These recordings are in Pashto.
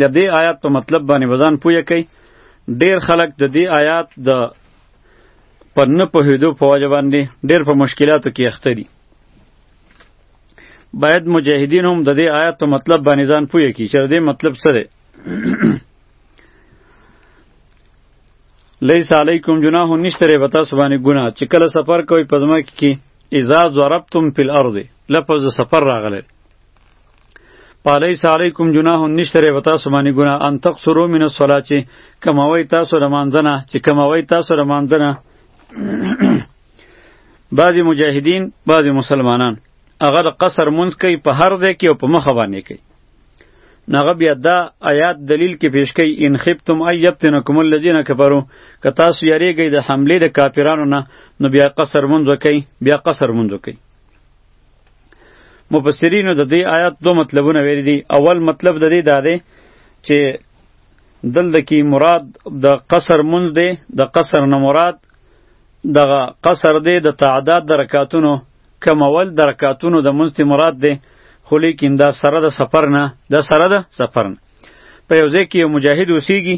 د دې آیات په مطلب باندې وزن پوهه کوي ډیر خلک د دې آیات د پر نه پوهېدو په وجه باندې ډیر په مشکلاتو کې اخته دي باید مجاهدین هم د دې آیات په مطلب باندې ځان پوهه کړي چې د دې مطلب څه دی لیس علیکم جناح نشته ری بتا سبانه ګناه چې کله سفر کوي په ځمکه کې اذا ضربتم فی الارض لفظ سفر راغلی پالیس علیکم جناح نشتره و تاسو باندې ګناه ان تقصرو من الصلاه چې کموي تاسو د مانځنه چې کموي تاسو د مانځنه بعضی مجاهدین بعضی مسلمانان هغه د قصر منځ کوي په هر ځای کې او په مخه باندې کوي نغه بیا دا آیات دلیل کې پیش کوي ان خفتم ایبتنکم الذین کفروا که تاسو یریږئ د حمله د کافرانو نه نو بیا قصر منځ کوي بیا قصر منځ کوي مفسرینو د دې آیات دوه مطلبونه ویلي دي اول مطلب د دې دا دی چې دلته کې مراد د قصر منځ دی د قصر نه مراد دغه قصر دی د تعداد د رکاتونو کمول د رکاتونو د منځ مراد دی خو لیکن دا سره د سفر نه دا سره د سفر نه په یو ځای کې یو مجاهد اوسیږي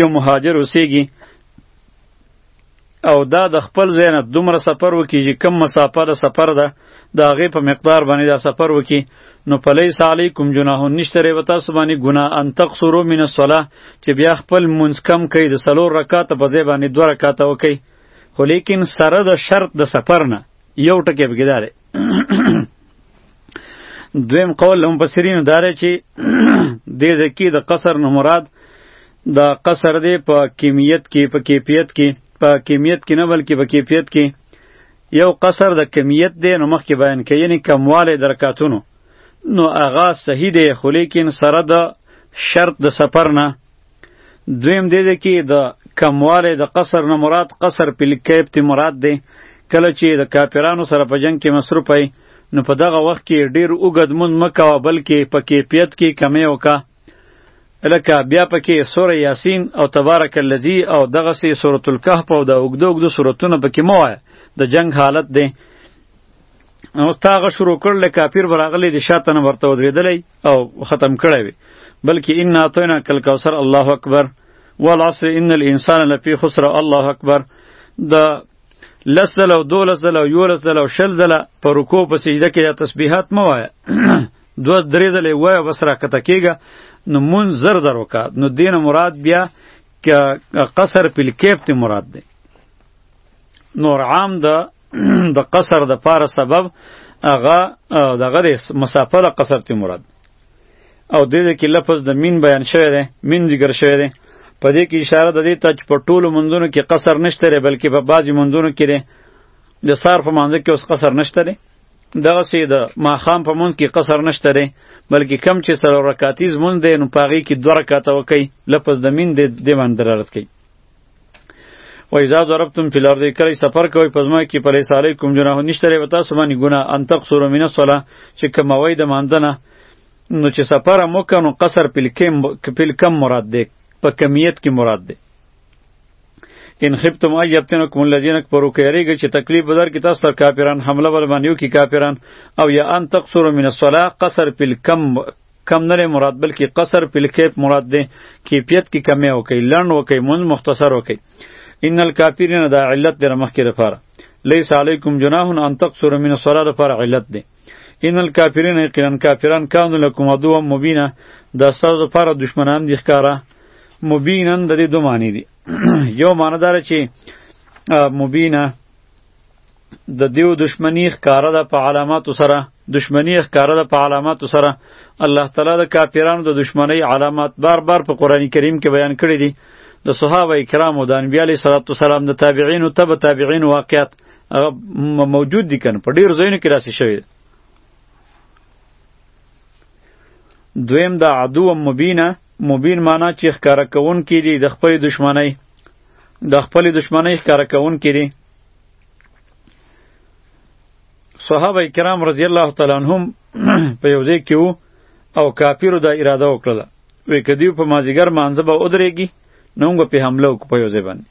یو مهاجر اوسیږي او دا د خپل ځای نه دومره سفر وکړي چې کم مسافه د سفر ده د هغې په مقدار باندې دا سفر وکړي نو فلیس علیکم جناح نشته ری وتا سبانی گناه ان تقصروا من الصلاه چې بیا خپل منځ کم کړي د سلور رکعات په ځای باندې دوه رکعات وکړي خو لیکن سره د شرط د سفر نه یو ټکی بګیدار دویم قول هم پسرینو داره چې دې ځکه د قصر نه مراد دا قصر دی په کمیت کې په کیفیت کې په کمیت کې نه بلکې په کیفیت کې یو قصر د کمیت دی نو مخکې بیان کوي یعنی کموالی د رکعتونو نو هغه صحیح دی خو لیکن سره د شرط د سفر نه دویم دی دی کې د کموالی د قصر نه مراد قصر په لیکیب تی مراد دی کله چې د کاپیرانو سره په جنگ کې مصروف نو په دغه وخت کې ډیر اوږد مون مکوه بلکې په کیفیت کې کمی وکړه لکه بیا پکې سوره یاسین او تبارک الذی او دغه سي سوره الکهف او د اوګدو اوګدو سورتونه پکې مو وای د جنگ حالت دی نو تاغه شروع کړل کافر براغلی د شاته نه ورته ودرېدلی او ختم کړی وي بلکې ان اتینا کل کوثر الله اکبر والعصر ان الانسان لفی خسر الله اکبر د لس زله او دولس زله او یولس زله او شل زله په رکو په سجده کې دا تسبیحات مه وایه دو درې ځلې وای بس را کته کېږه نو مون زر زر وکا نو دین مراد بیا که قصر پل کیف ته مراد دی نور عام د د قصر د پاره سبب هغه دغه مسافه د قصر ته مراد او د دې کې لفظ د مین بیان شوی دی مین ذکر شوی دی په دې کې اشاره د دې ته چې په ټولو منځونو کې قصر نشته لري بلکې په بعضی منځونو کې د سار په منځ کې اوس قصر نشته لري دغه سي د ماخام په مونږ کې قصر نشته دی بلکې کم چې سره رکعاتیز مونږ دی نو پاغي کې دوه رکعاته وکي لپس د مين دی د باندې درارت کوي و اذا ضربتم فی الارض کله سفر کوي پزما کې پرې سالی کوم جناه نشته لري وتا سمانی ګنا ان تقصر من الصلاه چې کموي د مانځنه نو چې سفر مو کنو قصر پل کم پل کم مراد دی په کمیت کې مراد دی ان خفتم ای یبتنکم الذین کفروا کیریږي چې تکلیف بدر کې تاسو تر کافران حمله ول باندې کی کافران او یا ان تقصر من الصلاه قصر پل کم کم نه مراد بلکې قصر پل کیف مراد دی کیفیت کې کی کمی وکي لړن وکي مون مختصر وکي ان الکافرین دا علت در مخکې لپاره لیس علیکم جناح ان تقصر من الصلاه لپاره علت دی ان الکافرین یقینا کافران کانو لکم عدوا مبینا دا ستاسو لپاره دشمنان دي ښکاره مبینا د دې دوه معنی دي یو معنی دار چې مبینا د دیو دشمنی ښکاره ده په علاماتو سره دشمنی ښکاره ده په علاماتو سره الله تعالی د کافرانو د دشمنی علامات بار بار په قران کریم کې بیان کړی دي د صحابه کرامو د انبیاء علیه السلام د تابعین او تبع تابعین واقعات هغه موجود دي کنه په ډیر ځایونو کې راسي شوی دویم دا عدو مبینه مبین معنی چې ښکارا کون کې دي د خپل دشمنی د خپل دشمنی ښکارا کون کې دي صحابه کرام رضی الله تعالی عنهم په یو ځای کې وو او کافیرو دا اراده وکړه وې کدیو په مازیګر مانځه به ودرېږي نو موږ په حمله وکړو په یو ځای باندې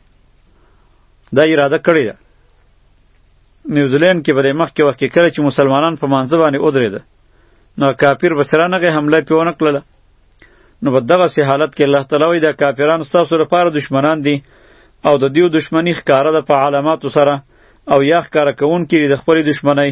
دا اراده کړې ده نیوزیلند کې بلې مخکې وخت کې کله چې مسلمانان په مانځه باندې ودرېده نو کافر به سره نغې حمله پې ونه کړله نو په دغسې حالت کې الله تعالی وایي دا کافران ستاسو لپاره دشمنان دي او د دیو دشمنی ښکاره ده په علاماتو سره او یا ښکاره کوونکي د خپلې دشمنۍ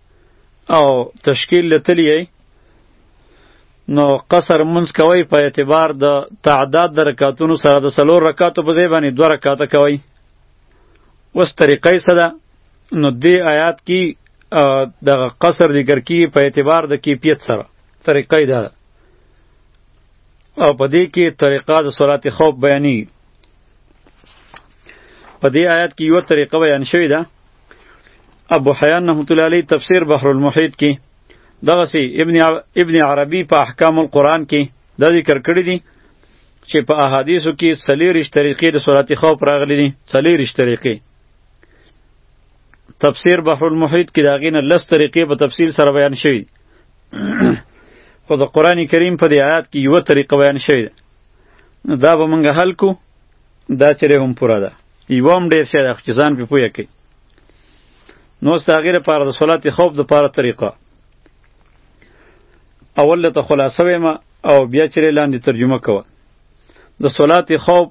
او تشکیل لتلی یی نو قصر منځ کوي په اعتبار د تعداد د رکعاتونو سره د سلور رکعاتو په ځای باندې دوه رکعاته کوي اوس طریقې څه ده نو دې آیات کې د قصر ذکر کی په اعتبار د کیفیت سره طریقې ده او په دې کې طریقه د صلات خوف بیانې په دې آیات کې یو طریقه بیان شوې ده ابو حیان رحمت الله علیه تفسیر بحر المحیط کې دغه سی ابن ابن عربی په احکام القرآن کې دا ذکر کړی دی چې په احادیثو کې څلېرش طریقې د صلات خوف راغلي دي څلېرش طریقې تفسیر بحر المحیط کې دا غینه لس طریقې په تفصیل سره بیان شوی خو د قرآن کریم په دې آیات کې یو طریقه بیان شوی دا به مونږ حل کو دا چیرې هم پوره ده یو هم ډېر شی ده خو چې ځان پې پوه کړي نو اوس د هغې لپاره د صلات خوف دپاره طریقه اول درته خلاصه ویم او بیا چیرې لاندې ترجمه کوه د صلات خوف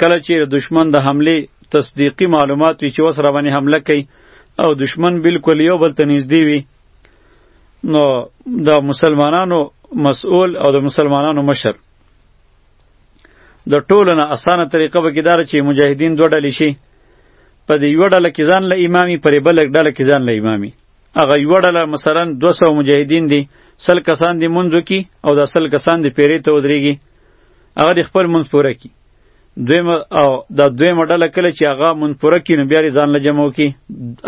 کله چې د دشمن د حملې تصدیقي معلومات وي چې اوس را باندې حمله کوي او دشمن بالکل یو بل ته نږدې وي نو د مسلمانانو مسئول او د مسلمانانو مشر د ټولو نه اسانه طریقه به کې داره چې مجاهدین دوه ډلې شي په دې یوه ډله کې ځان له امامي پرې بله ډله کې ځان له امامي هغه یوه ډله مثلا دوه سوه مجاهدین دي سل کسان دي مونځ وکړي او دا سل کسان دي پیرې ته ودرېږي هغه د خپل مونځ پوره کړي دویم او دا دویمه ډله کله چې هغه مونځ پوره کړي نو بیا یې ځان له جمع وکړي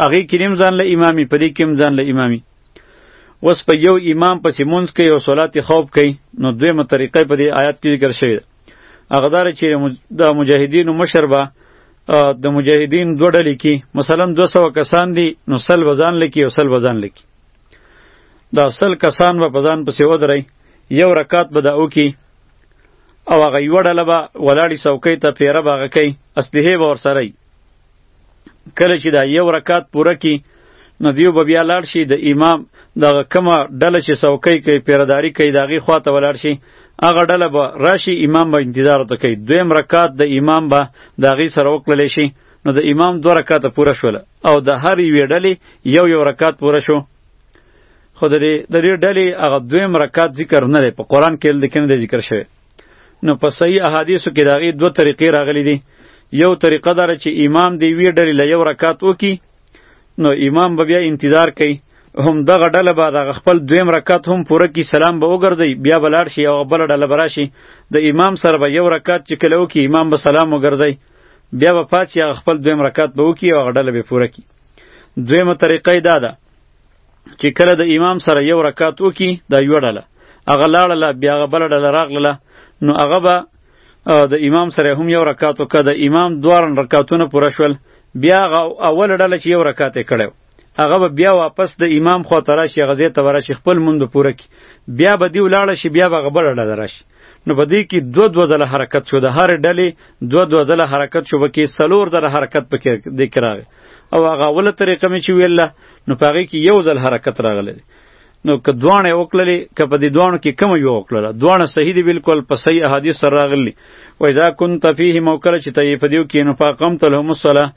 هغې کې هم ځان له امامي په دې کې هم ځان له امامي اوس په یو امام پسې مونږ کوي او صلات خوف کوي نو دویمه طریقه په دې آیات کې ذکر شوی ده هغه دار چې د مجاهدینو مشر به د مجاهدین دوه ډلې کې مثلا 200 کسان دي نو سل وزن لکی او سل وزن لکی دا سل کسان به پزان پسې ودرای یو رکعت به دا وکي او هغه یو ډله به ولاړی څوکۍ ته پیره باغه کوي اصلي به ورسره کله چې دا یو رکعت پوره کی نو دیو به بیا لاړ شي د امام دغه کومه ډله چې څوکۍ کوي پیرداری کوي د هغې خوا ته ولاړ شي هغه ډله به راشي امام به انتظار ورته کوي دویم رکعت د امام به د هغې سره وکړلی شي نو د امام دوه رکعته پوره شول او د هر یوې ډلې یو یو رکعت پوره شو خو د دې ډلې هغه دویم رکعت ذکر نه دی په قرآن کې لیکنه دی ذکر شوی نو په صحیح احادیثو کې داغه دوه طریقې راغلي دي یو طریقه داره چې امام دی وی ډلې له یو رکعت وکي نو امام به بیا انتظار کوي هم دغه ډله به دغه خپل دویم رکعت هم پوره کی سلام به وګرځي بیا به لاړ شي او بل ډله به راشي د امام سره به یو رکعت چې کله وکي امام به سلام وګرځي بیا به پاتې هغه خپل دویم رکعت به وکي او هغه ډله به پوره کی دویمه طریقه یې دا ده چې کله د امام سره یو رکعت وکي دا یو ډله هغه لاړله بیا هغه بل ډله راغله نو هغه به د امام سره هم یو رکعت وکړه د امام دوه رکعتونه پوره شول بیا هغه اول ډله چې یو رکعت یې کړی هغه به بیا واپس د امام خوا ته راشي هغه ځای ته به راشي خپل مونږ پوره کړي بیا به دی ولاړه شي بیا به هغه بله ډله راشي نو په دې کې دوه دوه ځله حرکت شو د هرې ډلې دوه دوه ځله حرکت شو پکې څلور ځله حرکت پکې دی کې راغی او هغه اوله طریقه مې چې ویله نو په هغې کې یو ځل حرکت راغلی دی نو که دواړه یې وکړلې که په دې دواړو کې کومه یوه وکړله دواړه صحیح دي بلکل په صحیح احادیث سره راغلي و اذا کنت فیهم او کله چې ته یې په دیو کې نو فاقمت لهم الصلاه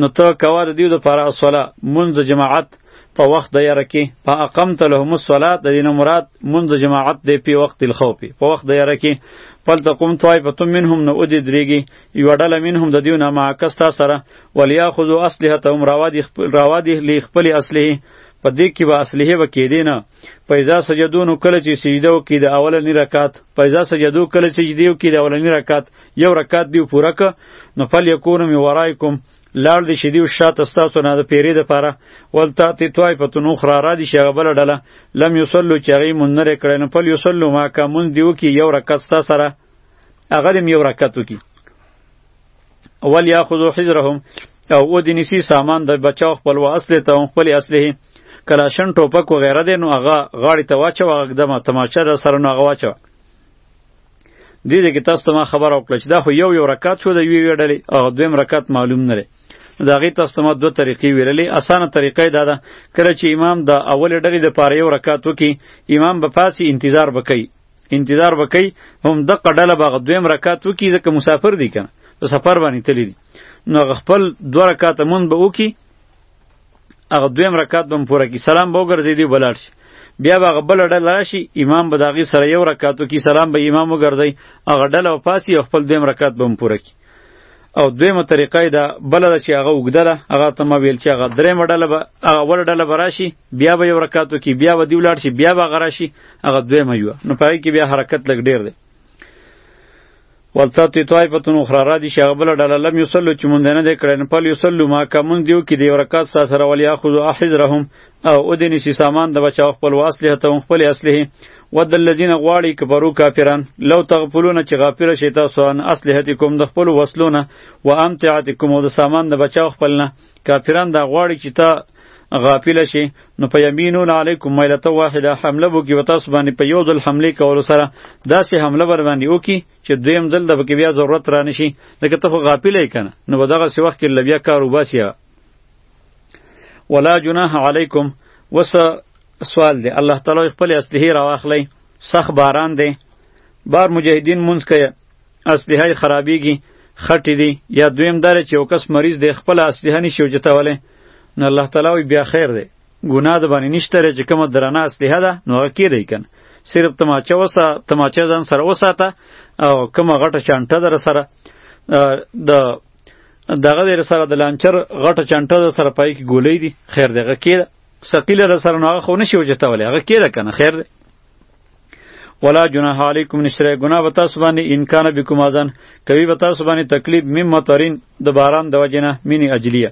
نو ته کوه د دیو دپاره الصلاه منځ جماعت په وخت د یاره کې په اقمت لهم الصلاه د دینه مراد منځ جماعت دی په وخت الخوف په وخت د یاره کې فلتقم طائفه منهم نو ادی دریږي یو ډله منهم د دیو نه ماکستا سره ولیا خذو اصله ته هم راوادی خپل راوادی لی خپل اصله په دې کې به اصله و کې دینه پیزا سجدونو کله چې سجده و کې د اولنی رکعت پیزا سجدو کله چې سجده و کې د اولنی رکعت یو رکعت دی پوره ک نو فل یکون می ورایکم لار دی شدی او شاته تاسو نه د پیری د پاره ولتا تی توای په تنو خرا را دی شغه بل ډله لم یصلو چغی منره کړي نو فل یصلو ما کا من دیو کې یو رکعت تاسو سره هغه دې یو رکعت وکړي اول یا خذو حجرهم او او دې نسی سامان د بچاو خپل واسطه ته خپل اصله کلاشن ټوپک و غیره دې نو هغه غاړې ته واچو هغه دمه تماچه در سره نو هغه واچو دې دې کې تاسو ته ما خبر او کړچ دا خو یو یو رکعت شو د یو یو ډلې او دویم رکعت معلوم نه لري دا غي تاسو ته ما دوه طریقې ویلې اسانه طریقې دا ده کله چې امام د اول ډلې د پاره یو رکعت وکي امام به پاسي انتظار وکي انتظار وکي هم د قډله باغ دویم رکعت وکي ځکه مسافر دي کنه په سفر باندې تللی دي نو خپل دوه رکعت مون به وکي هغه دویم رکعت به پوره کی سلام به وګرځي دی بلار شي بیا به هغه بل ډله راشي امام به داغي سره یو رکعت کی سلام به امام وګرځي هغه ډله پاسي خپل دویم رکعت به پوره کی او دویمه طریقه یې ده بله ده چې هغه اوږده ده هغه ته ما ویل چې هغه درېیمه ډله به هغه اوله ډله به راشي بیا به یو رکعت وکړي بیا به دې ولاړ شي بیا به هغه راشي هغه دویمه یوه نو په هغې کې بیا حرکت لږ ډېر دی ولتاتی طایفتون اخرى را دي چې هغه بله ډله لم یصلو چې مونځ نه دی کړی نو پل یصلو ما که مونځ دیو کې د یو رکعت سره سره ولیاخذو احذرهم او اودنیسی سامان د بچاو خپل واسلحه ته خپل اسلحه ود الذین غواړي کفرو کافران لو تغفلون چې غافل شي تاسو ان اسلحتکم د خپل وسلونه و امتعتکم او د سامان د بچاو خپلنه کافران دا غواړي چې تا غافل شي نو په یمینون علیکم ملته واحده حمله وکي وتاس باندې په یو ځل حمله کول سره داسې حمله ور باندې وکي چې دویم ځل د بیا ضرورت رانشي لکه ته غافل یې کنه نو په دغه وخت کې لبیا کار وباسیا ولا جناح علیکم وس سوال دی الله تعالی خپل اسلحه راواخلی سخ باران دی بار مجاهدین مونږ کوي اسلحه خرابېږي خټې دي یا دویم داره چې یو کس مریض دی خپل اسلحه نشي وجتولی نو الله تعالی وی بیا خیر دی ګناه د باندې نشته چې کومه درنه اسلحه ده نو هغه کېدی کنه صرف تماچه وسه تماچه ځان سره وساته او کومه غټه چانټه در سره د دغه در سره د لانچر غټه چانټه در سره پای کې ګولې دي خیر دغه کېده ثقيله در سره نو هغه خو نشي وجتولې هغه کېده کنه خیر دی ولا جناح علیکم نشره گناه وتا سبحانه ان کان بكم اذن کوي وتا سبحانه تکلیف مم مطرین د باران د وجنه مینی اجلیه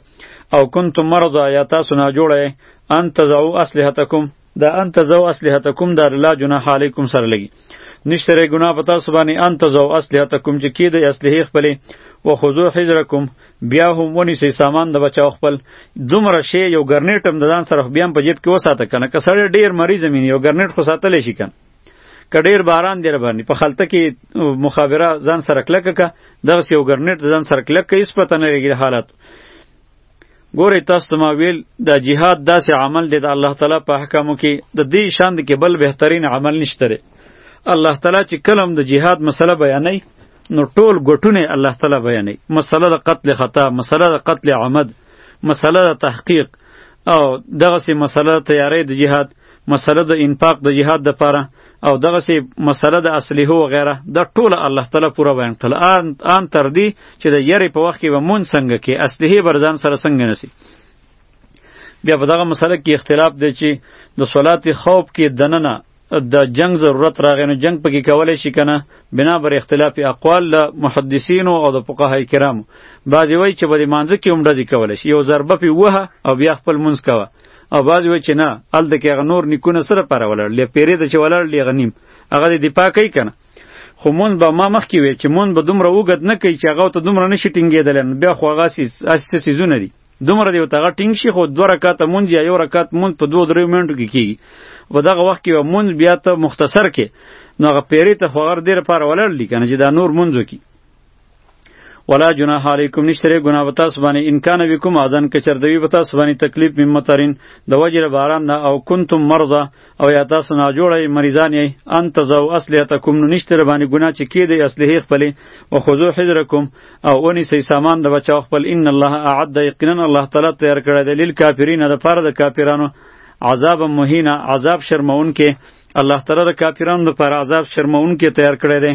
او کنتم مرضا یا تاسو نه جوړه ان تزعو اسلحتکم دا ان تزو اسلحتکم دار لا جناح علیکم سره لګي نشته ری ګناه په تاسو باندې ان تزو اسلحتکم چې کې د اسلحې خپلې و خذو حجرکم بیا هم ونی سي سامان د بچاو خپل دومره شی یو ګرنیټ هم د ځان سره بیا په جیب کې وساته کنه که سړی ډیر مریض مین یو ګرنیټ خو ساتلی شي کنه که ډیر باران دی باندې په خلته کې مخابره ځان سره کلکه که دغسې یو ګرنیټ د ځان سره کلکه هېڅ پته نه لګي د حالاتو ګوره تاسو ته ما ویل دا جهاد داسې عمل دی د الله تعالی په احکامو کې د دې شان کې بل بهترین عمل نشته دی الله تعالی چې کلم د جهاد مسله بیانوي نو ټول ګټونه الله تعالی بیانوي مسله د قتل خطا مسله د قتل عمد مسله د تحقیق او دغه سي مسله تیارې د جهاد مسله د انفاق د جهاد د پاره او دغه سي مسله د اصليحو و غیره د ټوله الله تعالی پورا بیان کړل ان ان تر دې چې د یری په وخت کې به مون څنګه کې اصليحه برزان سره څنګه نسی بیا په دغه مسله کې اختلاف دی چې د صلات خوف کې دننه د جنگ ضرورت راغی نو جنگ پکې کولای شي کنه بنا بر اختلاف اقوال له محدثینو او د فقهای کرامو بعضی وایي چې به د مانځه کې عمره دي کولای شي یو ضربه پې وه او بیا خپل منځ کوه او بعضی وای چې نه هلته کې هغه نور نیکونه سره پاره ولاړ لې پیرې ته چې ولاړ لې هغه نیم هغه دې دفاع کوي کنه خو مونږ به ما مخکې وی چې مونږ به دومره وګت نه کوي چې هغه ته دومره نشي ټینګېدل نو بیا خو هغه سیسه سیزونه دي دومره دی ته هغه ټینګ شي خو دوه رکعاته مونږ یا یو رکعت مونږ په دوه درې منټو کې کیږي په دغه وخت کې مونږ بیا ته مختصر کې نو هغه پیرې ته خو هغه ډېر پاره ولاړ دي کنه چې دا نور مونږ وکړي ولا جناح علیکم نشتره گناه و تاسو باندې ان کان بكم اذن کچردوی و تاسو باندې تکلیف ممترین د وجر باران نه او کنتم مرضا او یا تاسو نه جوړی مریضان یی ان تزو اصلیتکم نو نشتره باندې گناه چې کیدی اصله خپل او خذو حذرکم او اونی سی سامان د بچاو خپل ان الله اعد یقینا الله تعالی تیار کړی د لیل کافرین د فرد کافرانو عذاب مهینا عذاب شرمون کې الله تعالی د کافرانو لپاره عذاب شرمون کې تیار کړی دی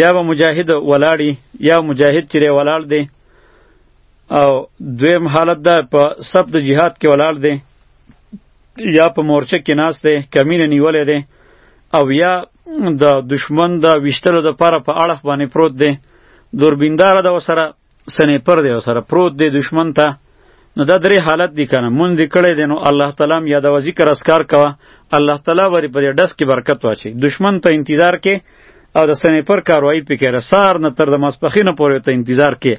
یا به مجاهد ولاړی یا مجاهد چې ولاړ دی او دویم حالت ده په سب د جهاد کې ولاړ دی یا په مورچه کې ناس دی کمینه نیولې دی او یا د دشمن د ویشتلو د پاره په اړه باندې پروت دی دوربیندار د وسره سنیپر دی سره پروت دی دشمن ته نو دا درې حالت دی کنه مونږ دې کړی دی نو الله تعالی هم یاد وزي کر اسکار کوه الله تعالی وری په دې ډس کې برکت واچي دشمن ته انتظار کې او د سنیپر کاروایی پکې رسار نه تر د ماسپخینه پورې ته انتظار کې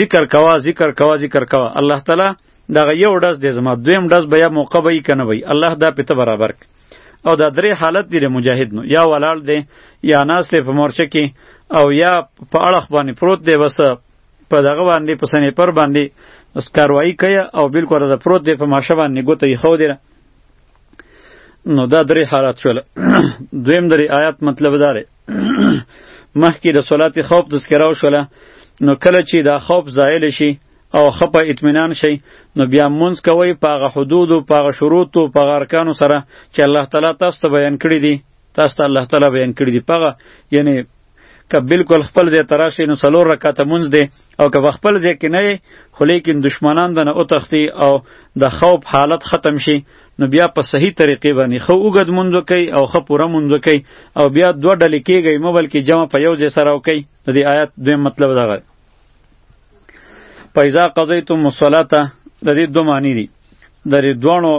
ذکر کوا ذکر کوا ذکر کوا الله تعالی دا یو ډز دې زما دویم ډز بیا موقع به یې کنه وي الله دا پته برابر کړي او دا درې حالت دی د مجاهد نو یا ولاړ دی یا ناست دی په مورچه کې او یا په اړخ باندې پروت دی بس په دغه باندې په سنې پر باندې بس کاروایی کوي او بالکل دا پروت دی په ماشه باندې ګوته یې خو دی نو دا درې حالات شول دویم درې آیات مطلب دا دی مخکې د صلات خوف تذکره وشوله نو کله چې دا خوف زایل شي او ښه په اطمینان شئ نو بیا مونځ کوئ په هغه حدودو په هغه شروطو په هغه ارکانو سره چې الله تعالی تاسو ته بیان کړي دي تاسو ته الله تعالی بیان کړي دي په هغه یعنی که بالکل خپل ځای ته راشئ نو څلور رکعته مونځ دی او که په خپل ځای کې نه یې خو لیکن دشمنان درنه وتښتي او د خوف حالت ختم شي نو بیا په صحیح طریقې باندې ښه اوږد مونځ وکړئ او ښه پوره مونځ وکړئ او بیا دوه ډلې کېږئ مه بلکې جمع په یو ځای سره وکړئ د دې آیات دویم مطلب دغه پیدا قضیتم الصلاه د دې دوه معنی دي د دې دوانو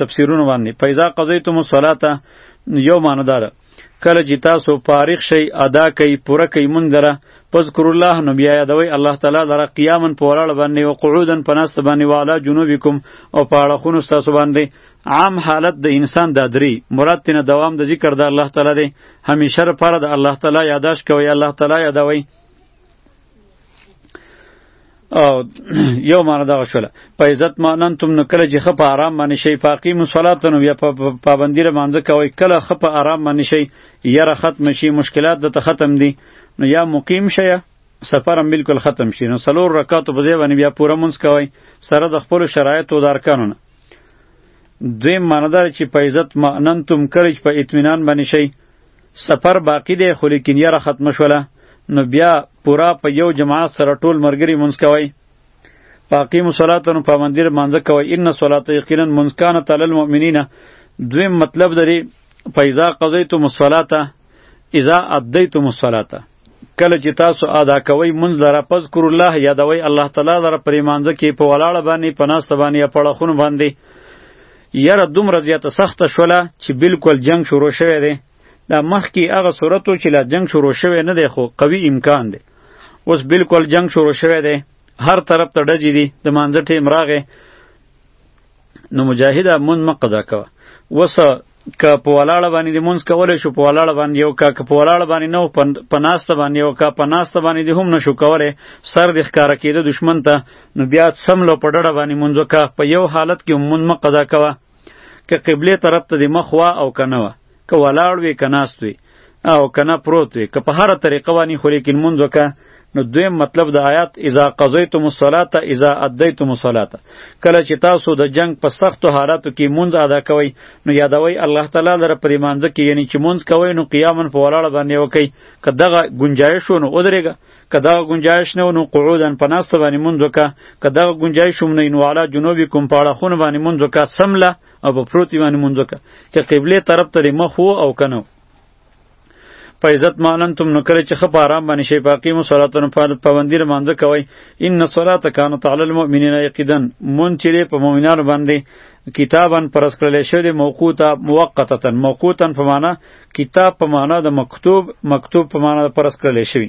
تفسیرونه باندې پیدا قضیتم الصلاه یو معنی دار کله چې تاسو فارغ شئ ادا کئ پوره کئ مونږ لره پذکر الله نو بیا یادوي الله تعالی لره قیاما په ولاړ باندې او قعودا په ناست باندې والا جنوبکم او په اړخونو ستاسو باندې عام حالت د انسان د درې مراد تینه دوام د ذکر د الله تعالی دی همیشه لپاره د الله تعالی یاداش کوي الله تعالی یادوي او یو معنا دغه شوله په عزت مانن تم نو کله چې خپ آرام باندې شي پاقی مصلات نو یا په پابندی ر مانځه کوي کله خپ آرام باندې شي یره ختم شي مشکلات د ختم دي نو یا مقیم شي سفر هم بالکل ختم شي نو سلور رکعات په ځای باندې بیا پوره مونږ کوي سره د خپل شرایط او دارکانونه دوی ماندار چې په عزت مانن تم کله چې په اطمینان باندې شي سفر باقی دی خو لیکن یره ختم شوله نو بیا پورا په یو جماعت سره ټول مرګری مونږ کوي باقی مصلاتن په مندر مانځ کوي ان صلات یقینا مونږ کان تعالی المؤمنین دویم مطلب دری فیضا قضیتم الصلاه اذا ادیتم الصلاه کله چې تاسو ادا کوئ منځ لره پذکر الله یادوي الله تعالی لره پرې مانځه کې په ولاړه باندې په ناسته باندې یا پړخون باندې یاره دومره زیاته سخته شوله چې بالکل جنگ شروع شوی دی دا مخکې هغه صورتو چې لا جنگ شروع شوی نه دی خو قوي امکان دی اوس بالکل جنگ شروع شوی دی هر طرف ته ډزې دي د مانځه ټیم راغی نو مجاهد مون مقضا کوه وسه که په ولاړه باندې د مونږ کولای شو په ولاړه باندې یو کا که په ولاړه باندې نو په ناسته باندې یو کا په ناسته باندې د هم نشو کولای سر د ښکارا کېده دشمن ته نو بیا سم لو په ډډه باندې مونږ کا په یو حالت کې مونږ مقضا کوه که قبله طرف ته د مخ وا او کنه وا که ولاړ وي که ناست وي او کنه پروت وي که په هر طریقه باندې خو لیکن مونږ وکړه نو دویم مطلب د آیات اذا قضیتم الصلاه اذا ادیتم الصلاه کله چې تاسو د جنگ په سختو حالاتو کې مونږ ادا کوئ نو یادوي الله تعالی لره پرې مانځ کې یعنی چې مونږ کوئ نو قیامن په ولاړه باندې وکي که دغه گنجایش ونه ودرېږه که دغه گنجایش نه ونه قعودن په ناست باندې مونږ وکړه که دغه گنجایش هم نه نو علا جنوبکم په اړخونه باندې مونږ وکړه سمله او په پروتي باندې مونږ وکړه که قبله طرف ته مخ وو او کنه په عزت مانن تم نو کړی چې خپ آرام باندې شي باقی مو صلاتونو په پابندی مانځ کوي ان الصلاه كانت على المؤمنين يقيدا مون چې په مؤمنانو باندې کتابا پرس کړل شو د موقوتا موقتا موقوتا په معنا کتاب په معنا د مکتوب مکتوب په معنا پرس کړل شوی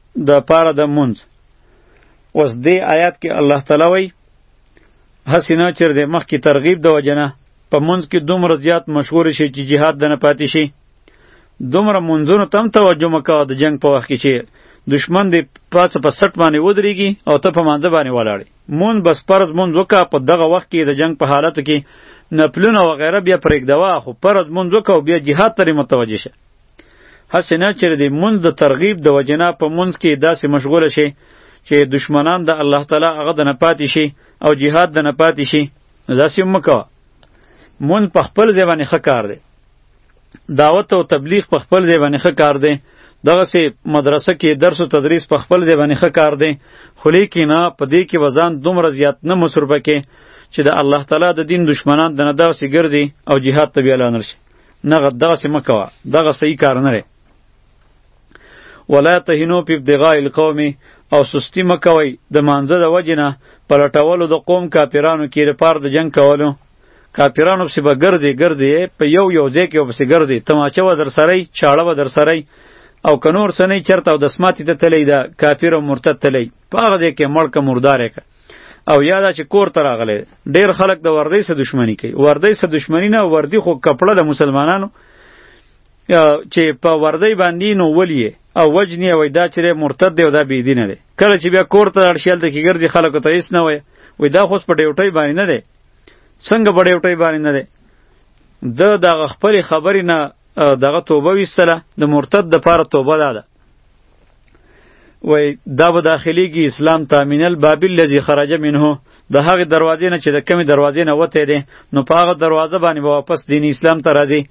د پاره د مونځ اوس دې آیات کې الله تعالی وایي هسې نه چېر دی مخکې ترغیب د وجه نه په مونځ کې دومره زیات مشهور شي چې جهاد د نه پاتې شي دومره مونځونو ته هم توجه مه کوه د جنګ په وخت کې چې دشمن دی پاسه په سټ باندې ودرېږي او ته په مانځه باندې ولاړې مون بس فرض مونځ وکړه په دغه وخت کې د جنګ په حالت کې نپلونه وغیره بیا پرېږدوه خو فرض مونځ وکړه او بیا جهاد ته متوجه شه هسې نه چې د منځ د ترغیب د وجنا په منځ کې داسې مشغول شي چې دشمنان د الله تعالی هغه د نه پاتې شي او جهاد د نه پاتې شي داسې مکوه مون په خپل ځای باندې ښه کار دی دعوت او تبلیغ په خپل ځای باندې ښه کار دی دغه سي مدرسه کې درس او تدریس په خپل ځای باندې ښه کار دی خو لیکي نه په دې کې وزن دومره زیات نه مصرفه کې چې د الله تعالی د دین دشمنان د نه داسې ګرځي او جهاد ته بیا لانر شي نه دغه سه مکوا دغه صحیح کار نه لري ولا تهنو په ابتغاء القوم او سستی مکوي د مانزه د وجنه پلټولو د قوم کاپیرانو کې د پاره د جنگ کولو کاپیرانو پسې به ګرځي ګرځي په یو یو ځای کې پسې ګرځي تماچه و در سره چاړه و در سره او کنور سنې چرته او د سماتی ته تلی دا کافر او مرتد تلی په هغه ځای کې مړ که مردار که او یا دا چې کور ته راغلی ډېر خلک د وردۍ سره دښمني کوي وردۍ سره دښمني نه وردي خو کپړه د مسلمانانو چې په وردۍ باندې نو ولیه او وجنی وای دا چې مرتد دی او دا بی دینه دی کله چې بیا کور ته ارشل ته کې ګرځي خلکو ته هیڅ نه وای وای دا خو په ډیوټي باندې نه دی څنګه په ډیوټي باندې نه دی د دغه خپل خبرې نه دغه توبه ویستله د مرتد د پاره توبه ده وای دا به داخليږي اسلام تامین الباب الذي خرج منه د هغه دروازې نه چې د کمی دروازې نه وته دي نو په هغه دروازه باندې به واپس دین اسلام ته راځي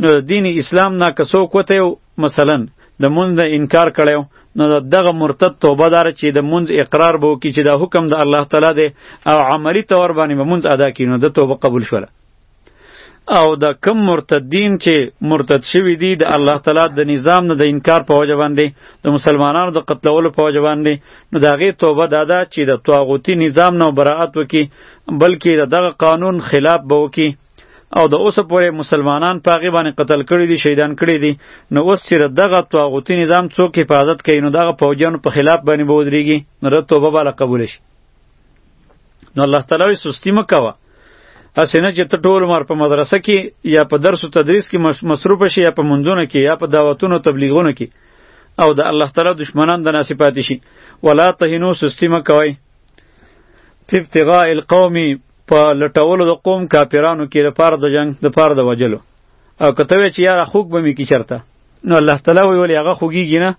نو دین اسلام نه کسو کوته مثلا د مونږ د انکار کړو نو دغه مرتد توبه دار چې د مونږ اقرار بو کی چې د حکم د الله تعالی دی او عملی تور باندې به مونږ ادا کینو د توبه قبول شوله او د کم مرتدین چې مرتد شوی دی د الله تعالی د نظام نه د انکار په وجه باندې د مسلمانانو د قتلولو په وجه باندې نو د هغې توبه دا ده چې د طاغوتي نظام نه براعت وکړي بلکې د دغه قانون خلاف به وکړي او د اوسه پورې مسلمانان په هغې باندې قتل کړي دي شهیدان کړي دي نو اوس چې د دغه طاغوتي نظام څوک حفاظت کوي نو دغه پوجیانو په خلاف باندې به ودرېږي نو رد توبه به له قبول شي نو الله تعالی وی سستی مکوه هسې نه چې ته ټول عمر په مدرسه کې یا په درس و تدریس کې مصروف شي یا په مندونه کې یا په دعوتونو تبلیغونو کې او د الله تعالی دشمنان د ناسی پاتې شي ولا تهینو سستی مکوئ فی ابتغاء القوم په لټولو د قوم کافرانو کې د پاره د جنگ د پاره د وجلو او کته وی چې یاره خوک به می کی چرته نو الله تعالی وی ولی هغه خوګیږي نه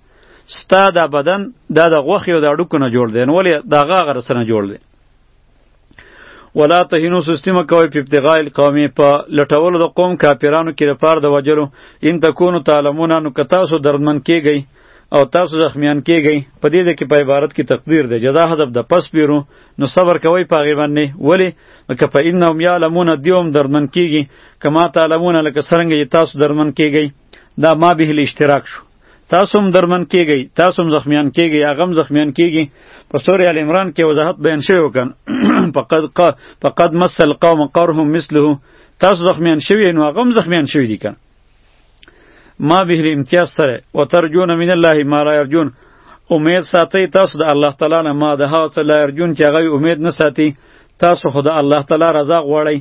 ستا دا بدن دا د غوښې او د هډوکو نه جوړ دی نو ولې د هغه هغه څه نه جوړ دی ولا تهینو سیستم کوي په ابتغاء القومي په لټولو د قوم کاپیرانو کې لپاره د وجلو ان تکونو تعلمون نو که تاسو دردمن کیږئ او تاسو زخمیان کیږئ په دې ځکه په عبارت کې تقدیر دی جزا حذف د پس بیرو نو صبر کوي په هغې باندې ولې لکه په انهم یعلمون دی هم دردمن کیږي کما تعلمون لکه څرنګه چې تاسو دردمن کیږئ دا ما به الاشتراک شو تاسو هم درمن کیږئ تاسو هم زخمیان کیږئ هغه هم زخمیان کیږي په سورې ال عمران کې وضاحت بیان شوی وکړ فقد ق فقد مس القوم قرهم مثله تاسو زخمیان شوی نو هغه هم زخمیان شوی دي کنه ما به امتیاز سره وترجون من الله ما لا يرجون امید ساتي تاسو د الله تعالی نه ما د هغه څه لا يرجون چې هغه امید نه ساتي تاسو خو د الله تعالی رضا غواړئ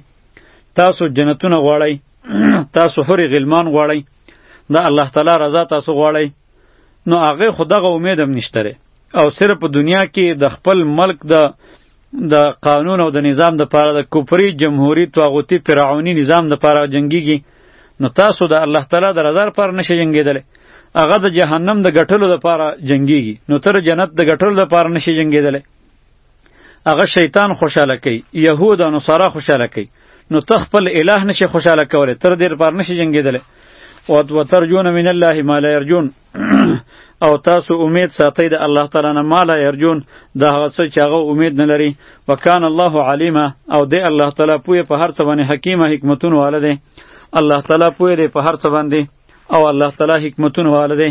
تاسو جنتونه غواړئ تاسو حورې غلمان غواړئ د الله تعالی رضا تاسو غواړئ نو هغه خو دغه امید هم نشته او صرف په دنیا کې د خپل ملک د د قانون او د نظام د پاره د کفري جمهوریت توغوتی فرعونی نظام د پاره جنگیږي نو تاسو د الله تعالی د رضا پر نشه جنگیدل هغه د جهنم د غټلو د پاره جنگیږي نو تر جنت د غټلو د پاره نشه جنگیدل هغه شیطان خوشاله کوي یهود او نصارا خوشاله کوي نو ته خپل اله نشي خوشاله کولی تر دې لپاره نشي جنګېدلی او ترجون من الله ما لا يرجون او تاسو امید ساتئ د الله تعالی نه ما لا يرجون دا هغه څه چې هغه امید نه لري وکان الله علیما او دی الله تعالی پوهه په هر څه باندې حکیمه حکمتون واله دی الله تعالی پوهه دی په هر څه باندې او الله تعالی حکمتون واله دی